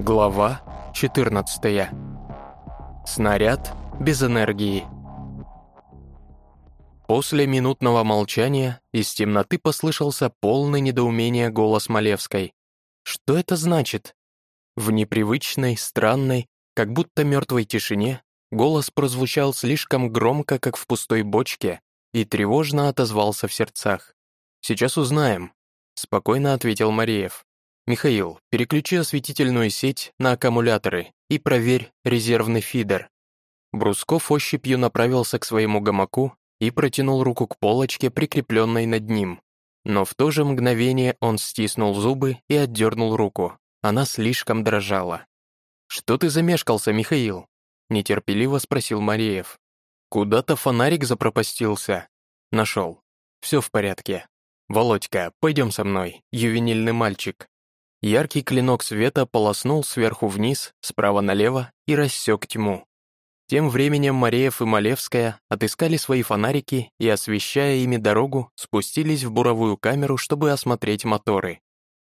Глава 14. Снаряд без энергии. После минутного молчания из темноты послышался полный недоумения голос Малевской. Что это значит? В непривычной, странной, как будто мертвой тишине, голос прозвучал слишком громко, как в пустой бочке, и тревожно отозвался в сердцах. «Сейчас узнаем», — спокойно ответил Мареев. «Михаил, переключи осветительную сеть на аккумуляторы и проверь резервный фидер». Брусков ощупью направился к своему гамаку и протянул руку к полочке, прикрепленной над ним. Но в то же мгновение он стиснул зубы и отдернул руку. Она слишком дрожала. «Что ты замешкался, Михаил?» — нетерпеливо спросил Мареев. «Куда-то фонарик запропастился». «Нашел. Все в порядке. Володька, пойдем со мной, ювенильный мальчик». Яркий клинок света полоснул сверху вниз, справа налево и рассек тьму. Тем временем Мареев и Малевская отыскали свои фонарики и, освещая ими дорогу, спустились в буровую камеру, чтобы осмотреть моторы.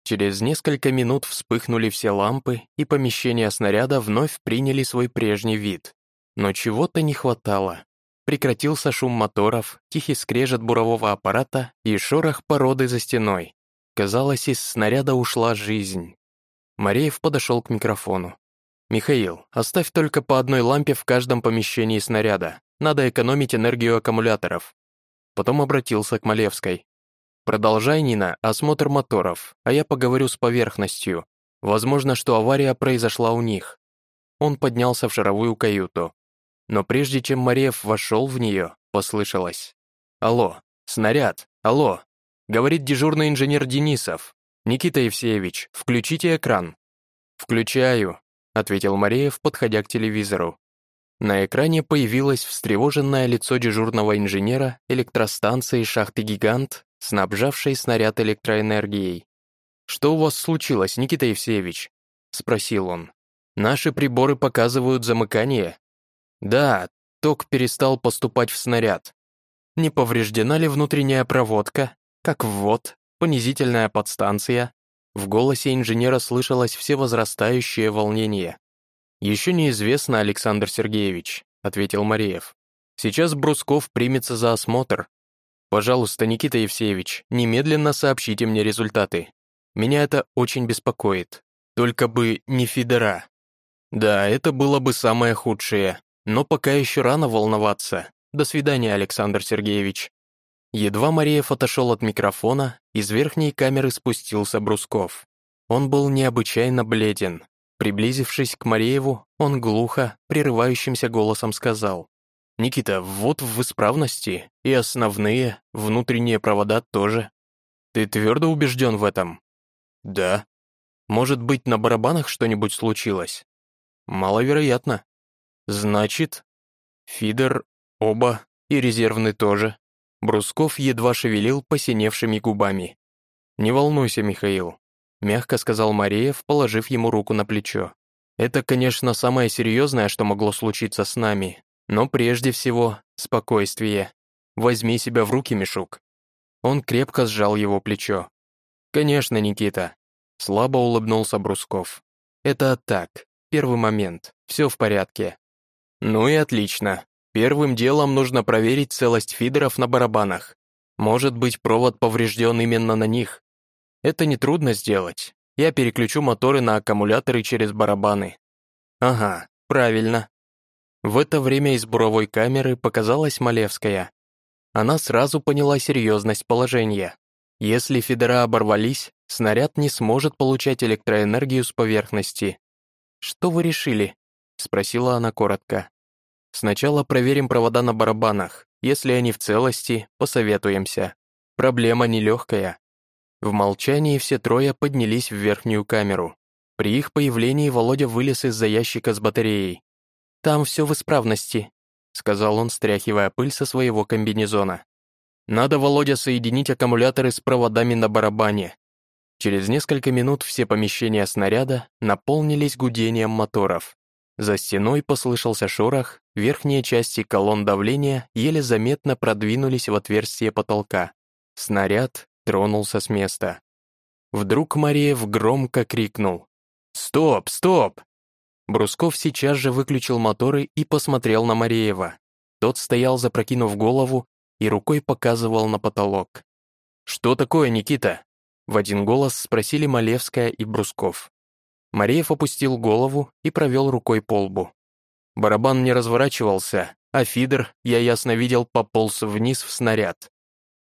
Через несколько минут вспыхнули все лампы, и помещения снаряда вновь приняли свой прежний вид. Но чего-то не хватало. Прекратился шум моторов, тихий скрежет бурового аппарата и шорох породы за стеной. Казалось, из снаряда ушла жизнь. Мареев подошел к микрофону. «Михаил, оставь только по одной лампе в каждом помещении снаряда. Надо экономить энергию аккумуляторов». Потом обратился к Малевской. «Продолжай, Нина, осмотр моторов, а я поговорю с поверхностью. Возможно, что авария произошла у них». Он поднялся в шаровую каюту. Но прежде чем Мареев вошел в нее, послышалось. «Алло, снаряд, алло, Говорит дежурный инженер Денисов. «Никита Евсеевич, включите экран». «Включаю», — ответил Мареев, подходя к телевизору. На экране появилось встревоженное лицо дежурного инженера электростанции «Шахты Гигант», снабжавшей снаряд электроэнергией. «Что у вас случилось, Никита Евсеевич?» — спросил он. «Наши приборы показывают замыкание». «Да, ток перестал поступать в снаряд. Не повреждена ли внутренняя проводка?» Как ввод, понизительная подстанция. В голосе инженера слышалось всевозрастающее волнение. «Еще неизвестно, Александр Сергеевич», — ответил Мареев. «Сейчас Брусков примется за осмотр. Пожалуйста, Никита Евсеевич, немедленно сообщите мне результаты. Меня это очень беспокоит. Только бы не Фидера. Да, это было бы самое худшее, но пока еще рано волноваться. До свидания, Александр Сергеевич. Едва Мареев отошел от микрофона, из верхней камеры спустился Брусков. Он был необычайно бледен. Приблизившись к Марееву, он глухо, прерывающимся голосом сказал, «Никита, вот в исправности, и основные, внутренние провода тоже. Ты твердо убежден в этом?» «Да». «Может быть, на барабанах что-нибудь случилось?» «Маловероятно». «Значит, фидер, оба и резервный тоже». Брусков едва шевелил посиневшими губами. «Не волнуйся, Михаил», — мягко сказал Мареев, положив ему руку на плечо. «Это, конечно, самое серьезное, что могло случиться с нами, но прежде всего спокойствие. Возьми себя в руки, Мишук». Он крепко сжал его плечо. «Конечно, Никита», — слабо улыбнулся Брусков. «Это так, первый момент, все в порядке». «Ну и отлично», Первым делом нужно проверить целость фидеров на барабанах. Может быть, провод поврежден именно на них. Это нетрудно сделать. Я переключу моторы на аккумуляторы через барабаны. Ага, правильно. В это время из буровой камеры показалась Малевская. Она сразу поняла серьезность положения. Если фидера оборвались, снаряд не сможет получать электроэнергию с поверхности. «Что вы решили?» — спросила она коротко. Сначала проверим провода на барабанах. Если они в целости, посоветуемся. Проблема нелегкая. В молчании все трое поднялись в верхнюю камеру. При их появлении Володя вылез из-за ящика с батареей. «Там все в исправности», — сказал он, стряхивая пыль со своего комбинезона. «Надо, Володя, соединить аккумуляторы с проводами на барабане». Через несколько минут все помещения снаряда наполнились гудением моторов. За стеной послышался шорох, верхние части колонн давления еле заметно продвинулись в отверстие потолка. Снаряд тронулся с места. Вдруг Мареев громко крикнул. «Стоп, стоп!» Брусков сейчас же выключил моторы и посмотрел на Мареева. Тот стоял, запрокинув голову, и рукой показывал на потолок. «Что такое, Никита?» В один голос спросили Малевская и Брусков. Мареев опустил голову и провел рукой по лбу. Барабан не разворачивался, а фидер, я ясно видел, пополз вниз в снаряд.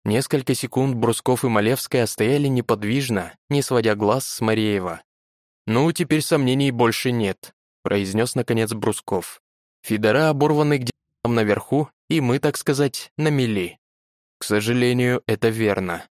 Несколько секунд Брусков и Малевская стояли неподвижно, не сводя глаз с Мареева. «Ну, теперь сомнений больше нет», — произнес наконец Брусков. «Фидера оборваны где-то там наверху, и мы, так сказать, на мели». К сожалению, это верно.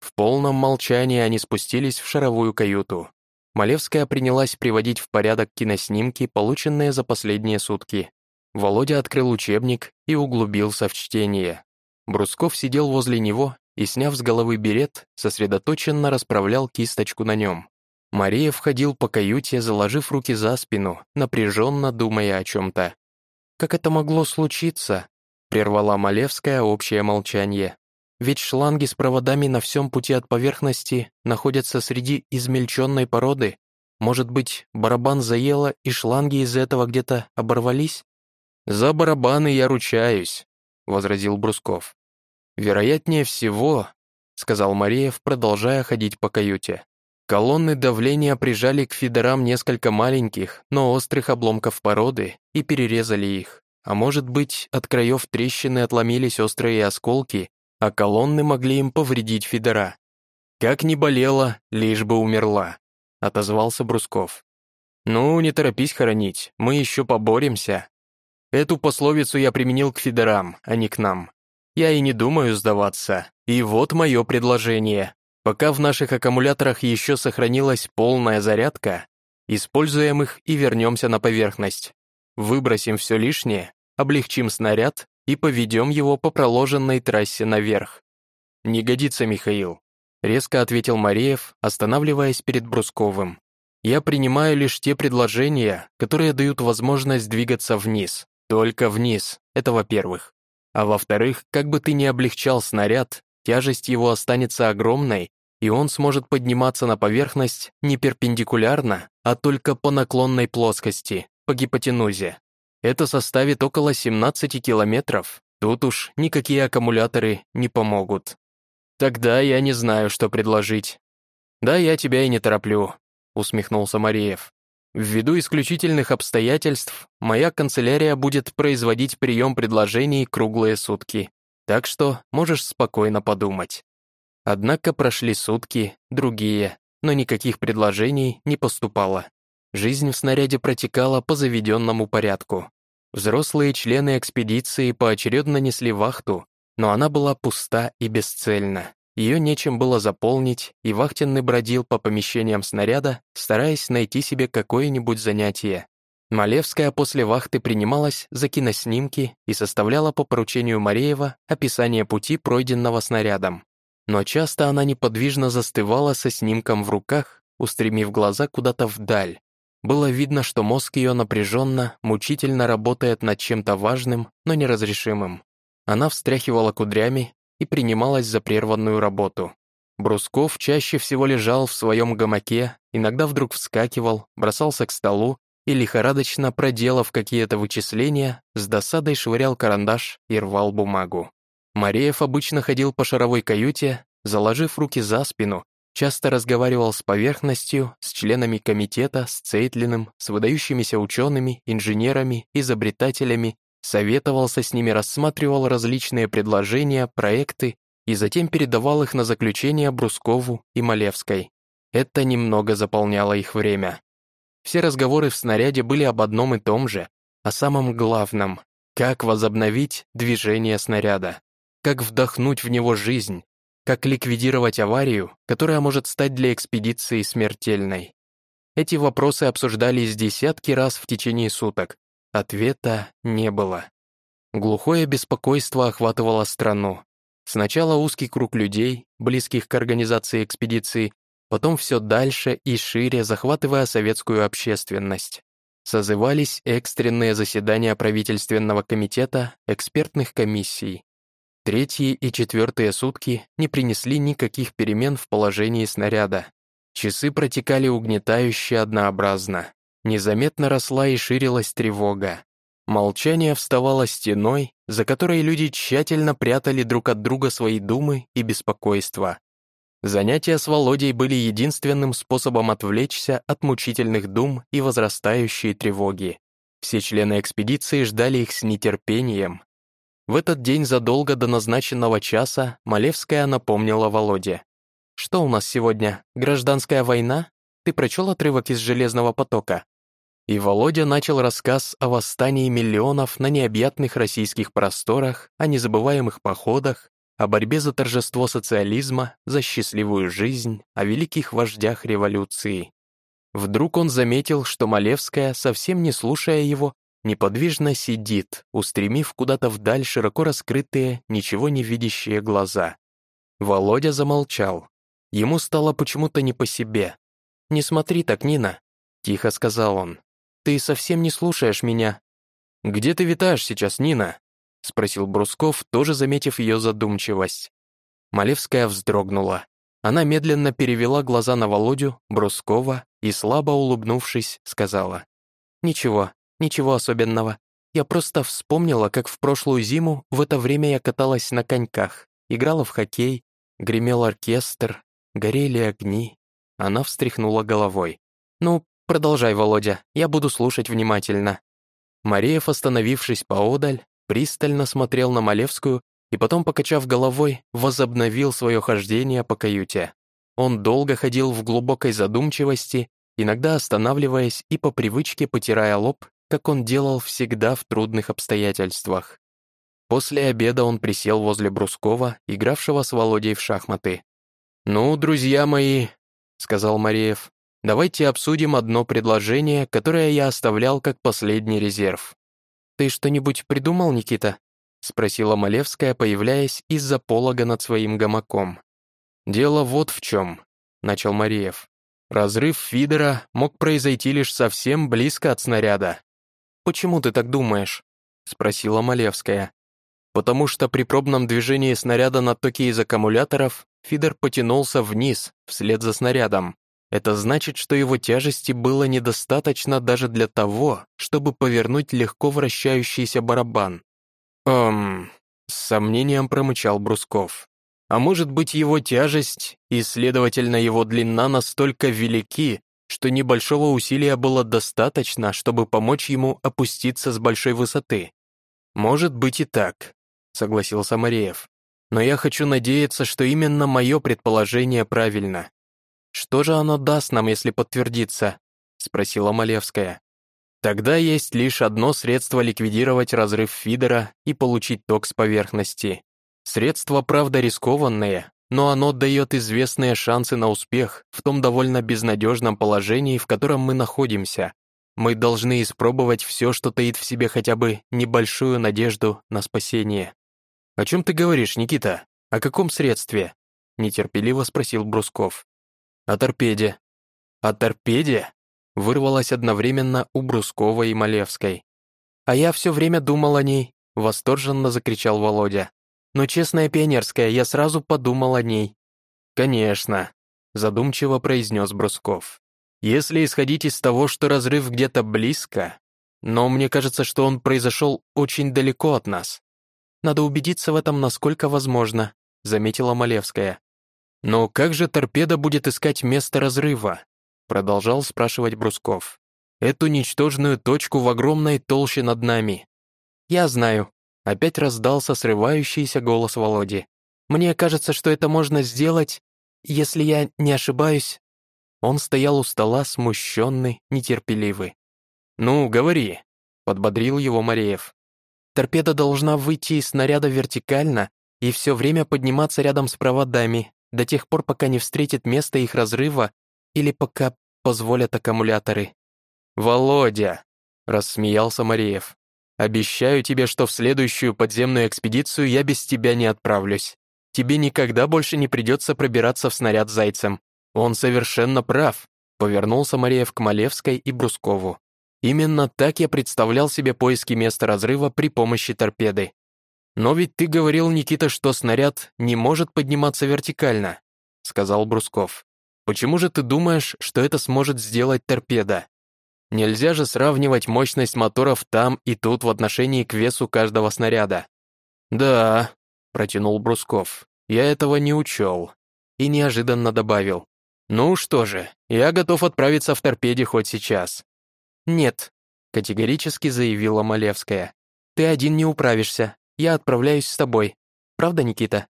В полном молчании они спустились в шаровую каюту. Малевская принялась приводить в порядок киноснимки, полученные за последние сутки. Володя открыл учебник и углубился в чтение. Брусков сидел возле него и, сняв с головы берет, сосредоточенно расправлял кисточку на нем. Мария входил по каюте, заложив руки за спину, напряженно думая о чем-то. «Как это могло случиться?» — прервала Малевская общее молчание. Ведь шланги с проводами на всем пути от поверхности находятся среди измельченной породы. Может быть, барабан заело, и шланги из-за этого где-то оборвались? «За барабаны я ручаюсь», — возразил Брусков. «Вероятнее всего», — сказал Мареев, продолжая ходить по каюте. Колонны давления прижали к фидерам несколько маленьких, но острых обломков породы и перерезали их. А может быть, от краев трещины отломились острые осколки, а колонны могли им повредить Федора. «Как не болела, лишь бы умерла», — отозвался Брусков. «Ну, не торопись хоронить, мы еще поборемся». Эту пословицу я применил к Федорам, а не к нам. Я и не думаю сдаваться. И вот мое предложение. Пока в наших аккумуляторах еще сохранилась полная зарядка, используем их и вернемся на поверхность. Выбросим все лишнее, облегчим снаряд и поведем его по проложенной трассе наверх. «Не годится, Михаил», — резко ответил Мареев, останавливаясь перед Брусковым. «Я принимаю лишь те предложения, которые дают возможность двигаться вниз. Только вниз, это во-первых. А во-вторых, как бы ты ни облегчал снаряд, тяжесть его останется огромной, и он сможет подниматься на поверхность не перпендикулярно, а только по наклонной плоскости, по гипотенузе. Это составит около 17 километров. Тут уж никакие аккумуляторы не помогут. Тогда я не знаю, что предложить. Да, я тебя и не тороплю, усмехнулся Мариев. Ввиду исключительных обстоятельств, моя канцелярия будет производить прием предложений круглые сутки. Так что можешь спокойно подумать. Однако прошли сутки, другие, но никаких предложений не поступало. Жизнь в снаряде протекала по заведенному порядку. Взрослые члены экспедиции поочередно несли вахту, но она была пуста и бесцельна. Ее нечем было заполнить, и вахтенный бродил по помещениям снаряда, стараясь найти себе какое-нибудь занятие. Малевская после вахты принималась за киноснимки и составляла по поручению Мареева описание пути, пройденного снарядом. Но часто она неподвижно застывала со снимком в руках, устремив глаза куда-то вдаль, было видно, что мозг ее напряженно, мучительно работает над чем-то важным, но неразрешимым. Она встряхивала кудрями и принималась за прерванную работу. Брусков чаще всего лежал в своем гамаке, иногда вдруг вскакивал, бросался к столу и, лихорадочно проделав какие-то вычисления, с досадой швырял карандаш и рвал бумагу. Мареев обычно ходил по шаровой каюте, заложив руки за спину Часто разговаривал с поверхностью, с членами комитета, с Цейтлиным, с выдающимися учеными, инженерами, изобретателями, советовался с ними, рассматривал различные предложения, проекты и затем передавал их на заключение Брускову и Малевской. Это немного заполняло их время. Все разговоры в снаряде были об одном и том же, о самом главном — как возобновить движение снаряда, как вдохнуть в него жизнь, как ликвидировать аварию, которая может стать для экспедиции смертельной. Эти вопросы обсуждались десятки раз в течение суток. Ответа не было. Глухое беспокойство охватывало страну. Сначала узкий круг людей, близких к организации экспедиции, потом все дальше и шире, захватывая советскую общественность. Созывались экстренные заседания правительственного комитета, экспертных комиссий. Третьи и четвертые сутки не принесли никаких перемен в положении снаряда. Часы протекали угнетающе однообразно. Незаметно росла и ширилась тревога. Молчание вставало стеной, за которой люди тщательно прятали друг от друга свои думы и беспокойства. Занятия с Володей были единственным способом отвлечься от мучительных дум и возрастающей тревоги. Все члены экспедиции ждали их с нетерпением. В этот день задолго до назначенного часа Малевская напомнила Володе. «Что у нас сегодня? Гражданская война? Ты прочел отрывок из «Железного потока»?» И Володя начал рассказ о восстании миллионов на необъятных российских просторах, о незабываемых походах, о борьбе за торжество социализма, за счастливую жизнь, о великих вождях революции. Вдруг он заметил, что Малевская, совсем не слушая его, неподвижно сидит, устремив куда-то вдаль широко раскрытые, ничего не видящие глаза. Володя замолчал. Ему стало почему-то не по себе. «Не смотри так, Нина», — тихо сказал он. «Ты совсем не слушаешь меня». «Где ты витаешь сейчас, Нина?» — спросил Брусков, тоже заметив ее задумчивость. Малевская вздрогнула. Она медленно перевела глаза на Володю, Брускова и, слабо улыбнувшись, сказала. «Ничего, ничего особенного. Я просто вспомнила, как в прошлую зиму в это время я каталась на коньках, играла в хоккей, гремел оркестр, горели огни». Она встряхнула головой. «Ну, продолжай, Володя, я буду слушать внимательно». Мареев, остановившись поодаль, пристально смотрел на Малевскую и потом, покачав головой, возобновил свое хождение по каюте. Он долго ходил в глубокой задумчивости, иногда останавливаясь и по привычке потирая лоб, как он делал всегда в трудных обстоятельствах. После обеда он присел возле Брускова, игравшего с Володей в шахматы. «Ну, друзья мои», — сказал Мареев, — «давайте обсудим одно предложение, которое я оставлял как последний резерв». «Ты что-нибудь придумал, Никита?» — спросила Малевская, появляясь из-за полога над своим гамаком. «Дело вот в чем», — начал Мариев. «Разрыв фидера мог произойти лишь совсем близко от снаряда». «Почему ты так думаешь?» — спросила Малевская. «Потому что при пробном движении снаряда на токе из аккумуляторов фидер потянулся вниз, вслед за снарядом. Это значит, что его тяжести было недостаточно даже для того, чтобы повернуть легко вращающийся барабан. «Эм...» — с сомнением промычал Брусков. «А может быть, его тяжесть и, следовательно, его длина настолько велики, что небольшого усилия было достаточно, чтобы помочь ему опуститься с большой высоты?» «Может быть и так», — согласился Мареев. «Но я хочу надеяться, что именно мое предположение правильно». «Что же оно даст нам, если подтвердится?» — спросила Малевская. Тогда есть лишь одно средство ликвидировать разрыв фидера и получить ток с поверхности. Средство, правда, рискованное, но оно дает известные шансы на успех в том довольно безнадежном положении, в котором мы находимся. Мы должны испробовать все, что таит в себе хотя бы небольшую надежду на спасение. «О чем ты говоришь, Никита? О каком средстве?» нетерпеливо спросил Брусков. «О торпеде». «О торпеде?» вырвалось одновременно у Брускова и Малевской. «А я все время думал о ней», — восторженно закричал Володя. «Но честная пионерская, я сразу подумал о ней». «Конечно», — задумчиво произнес Брусков. «Если исходить из того, что разрыв где-то близко, но мне кажется, что он произошел очень далеко от нас. Надо убедиться в этом, насколько возможно», — заметила Малевская. «Но как же торпеда будет искать место разрыва?» Продолжал спрашивать Брусков. «Эту ничтожную точку в огромной толще над нами». «Я знаю», — опять раздался срывающийся голос Володи. «Мне кажется, что это можно сделать, если я не ошибаюсь». Он стоял у стола, смущенный, нетерпеливый. «Ну, говори», — подбодрил его Мареев. «Торпеда должна выйти из снаряда вертикально и все время подниматься рядом с проводами, до тех пор, пока не встретит место их разрыва или пока позволят аккумуляторы. «Володя!» — рассмеялся Мареев. «Обещаю тебе, что в следующую подземную экспедицию я без тебя не отправлюсь. Тебе никогда больше не придется пробираться в снаряд зайцем. Он совершенно прав», — повернулся Мареев к Малевской и Брускову. «Именно так я представлял себе поиски места разрыва при помощи торпеды. Но ведь ты говорил, Никита, что снаряд не может подниматься вертикально», — сказал Брусков. Почему же ты думаешь, что это сможет сделать торпеда? Нельзя же сравнивать мощность моторов там и тут в отношении к весу каждого снаряда. Да, протянул Брусков, я этого не учел. И неожиданно добавил. Ну что же, я готов отправиться в торпеде хоть сейчас. Нет, категорически заявила Малевская. Ты один не управишься, я отправляюсь с тобой. Правда, Никита?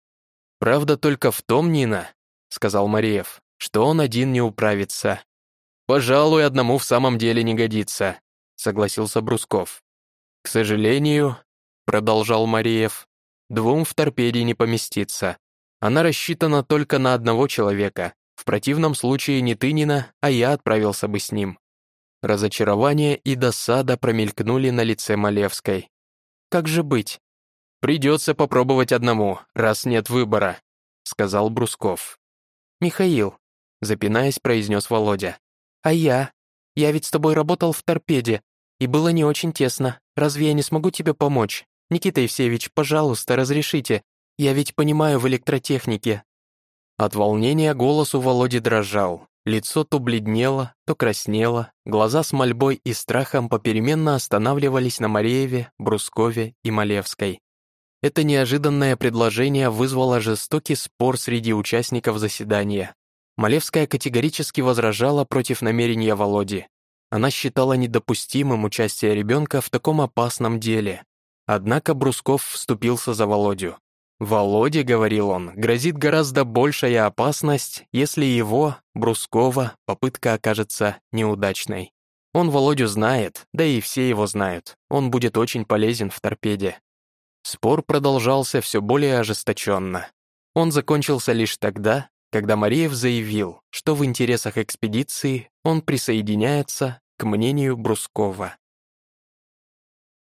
Правда только в том, Нина, сказал Мариев, что он один не управится. «Пожалуй, одному в самом деле не годится», — согласился Брусков. «К сожалению», — продолжал Мариев, «двум в торпеде не поместится. Она рассчитана только на одного человека. В противном случае не ты, Нина, а я отправился бы с ним». Разочарование и досада промелькнули на лице Малевской. «Как же быть?» «Придется попробовать одному, раз нет выбора», — сказал Брусков. «Михаил», — запинаясь, произнес Володя. «А я? Я ведь с тобой работал в торпеде, и было не очень тесно. Разве я не смогу тебе помочь? Никита Евсеевич, пожалуйста, разрешите. Я ведь понимаю в электротехнике». От волнения голос у Володи дрожал. Лицо то бледнело, то краснело, глаза с мольбой и страхом попеременно останавливались на Марееве, Брускове и Малевской. Это неожиданное предложение вызвало жестокий спор среди участников заседания. Малевская категорически возражала против намерения Володи. Она считала недопустимым участие ребенка в таком опасном деле. Однако Брусков вступился за Володю. «Володе, — говорил он, — грозит гораздо большая опасность, если его, Брускова, попытка окажется неудачной. Он Володю знает, да и все его знают. Он будет очень полезен в торпеде». Спор продолжался все более ожесточенно. Он закончился лишь тогда, когда Мариев заявил, что в интересах экспедиции он присоединяется к мнению Брускова.